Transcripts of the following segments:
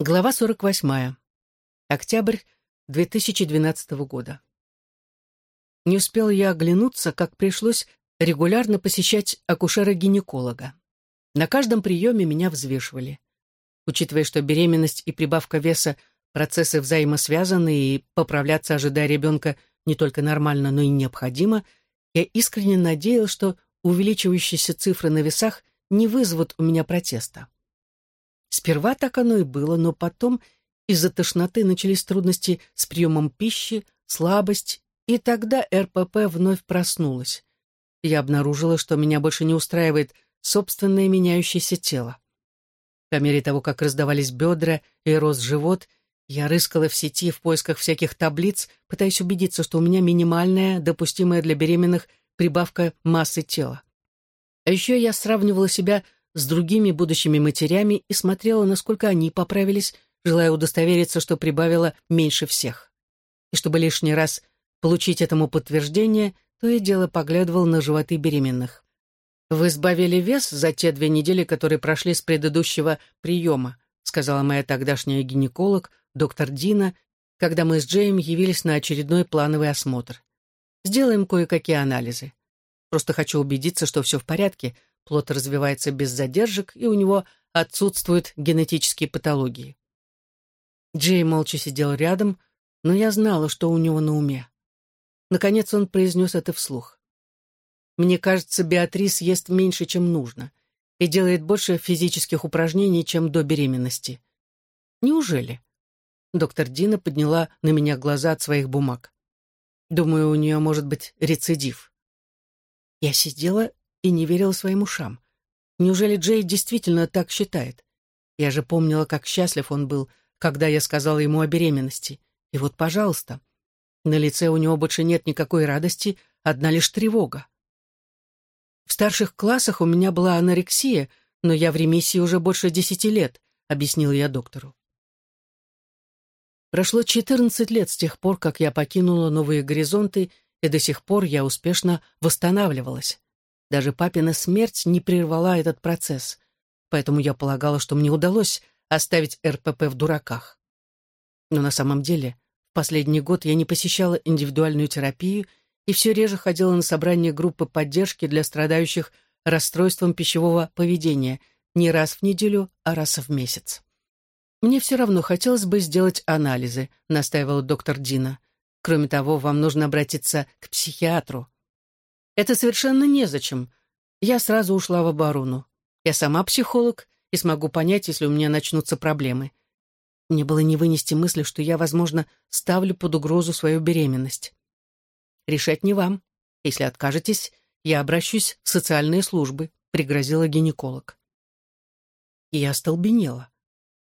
Глава 48. Октябрь 2012 года. Не успел я оглянуться, как пришлось регулярно посещать акушера-гинеколога. На каждом приеме меня взвешивали. Учитывая, что беременность и прибавка веса – процессы взаимосвязаны, и поправляться, ожидая ребенка, не только нормально, но и необходимо, я искренне надеялся, что увеличивающиеся цифры на весах не вызовут у меня протеста. Сперва так оно и было, но потом из-за тошноты начались трудности с приемом пищи, слабость, и тогда РПП вновь проснулась. Я обнаружила, что меня больше не устраивает собственное меняющееся тело. По мере того, как раздавались бедра и рос живот, я рыскала в сети в поисках всяких таблиц, пытаясь убедиться, что у меня минимальная, допустимая для беременных, прибавка массы тела. А еще я сравнивала себя с другими будущими матерями и смотрела, насколько они поправились, желая удостовериться, что прибавила меньше всех. И чтобы лишний раз получить этому подтверждение, то и дело поглядывал на животы беременных. «Вы сбавили вес за те две недели, которые прошли с предыдущего приема», сказала моя тогдашняя гинеколог, доктор Дина, когда мы с Джейм явились на очередной плановый осмотр. «Сделаем кое-какие анализы. Просто хочу убедиться, что все в порядке, плод развивается без задержек, и у него отсутствуют генетические патологии. Джей молча сидел рядом, но я знала, что у него на уме. Наконец он произнес это вслух. «Мне кажется, Беатрис ест меньше, чем нужно, и делает больше физических упражнений, чем до беременности. Неужели?» Доктор Дина подняла на меня глаза от своих бумаг. «Думаю, у нее может быть рецидив». Я сидела и не верила своим ушам. Неужели Джей действительно так считает? Я же помнила, как счастлив он был, когда я сказала ему о беременности. И вот, пожалуйста, на лице у него больше нет никакой радости, одна лишь тревога. В старших классах у меня была анорексия, но я в ремиссии уже больше десяти лет, объяснил я доктору. Прошло четырнадцать лет с тех пор, как я покинула новые горизонты, и до сих пор я успешно восстанавливалась. Даже папина смерть не прервала этот процесс, поэтому я полагала, что мне удалось оставить РПП в дураках. Но на самом деле в последний год я не посещала индивидуальную терапию и все реже ходила на собрания группы поддержки для страдающих расстройством пищевого поведения не раз в неделю, а раз в месяц. «Мне все равно хотелось бы сделать анализы», — настаивал доктор Дина. «Кроме того, вам нужно обратиться к психиатру. Это совершенно незачем. Я сразу ушла в оборону. Я сама психолог и смогу понять, если у меня начнутся проблемы. Мне было не вынести мысли, что я, возможно, ставлю под угрозу свою беременность. Решать не вам. Если откажетесь, я обращусь в социальные службы, пригрозила гинеколог. И я остолбенела.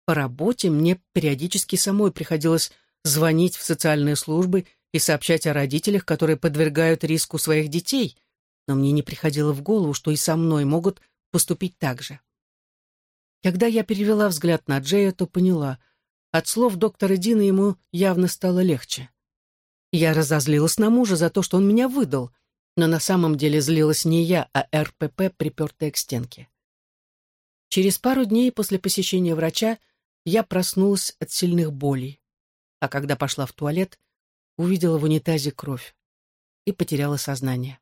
По работе мне периодически самой приходилось звонить в социальные службы и сообщать о родителях, которые подвергают риску своих детей, но мне не приходило в голову, что и со мной могут поступить так же. Когда я перевела взгляд на Джея, то поняла, от слов доктора Дина ему явно стало легче. Я разозлилась на мужа за то, что он меня выдал, но на самом деле злилась не я, а РПП, припертая к стенке. Через пару дней после посещения врача я проснулась от сильных болей, а когда пошла в туалет, увидела в унитазе кровь и потеряла сознание.